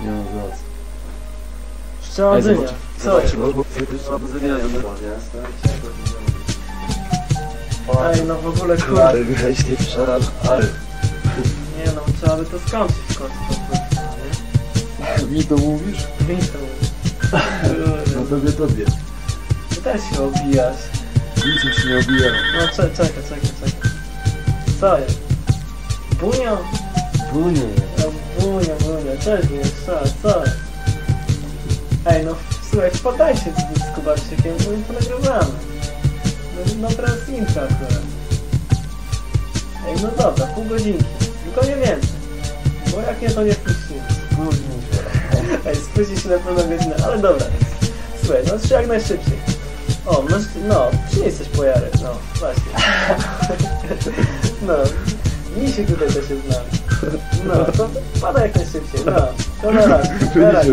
Nie mam za co. Szczerodynia. Co? Ej, no w ogóle kurde. Ale weź nie przerab, ale Nie no, trzeba by to skończyć w końcu. mi to mówisz? Mi to No tobie, tobie. Ty też się obijasz. Nic się nie obija. No czekaj, czekaj, czekaj. Co jest? Bunio? Bunie. No bunio, bunio, cześć bunio, co, co jest? Ej no, słuchaj, wpadajcie z, z Kubarczykiem, bo my to nagrywamy. No, no teraz intro akurat. Ej no dobra, pół godzinki, tylko nie więcej. Bo jak nie to nie wpuścimy. Spóźnij się. Ej, spóźni się na pewno godzinę, ale dobra. Słuchaj, no trzeba jak najszybciej. O, no, no przynieś coś po Jarek, no, właśnie. No, misi tutaj też jest. No, to pada jak najszybciej, no. To na raz, na raz.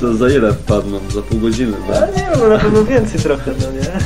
Co za ile wpadną? Za pół godziny, tak? nie wiem, no na pewno więcej trochę, no nie?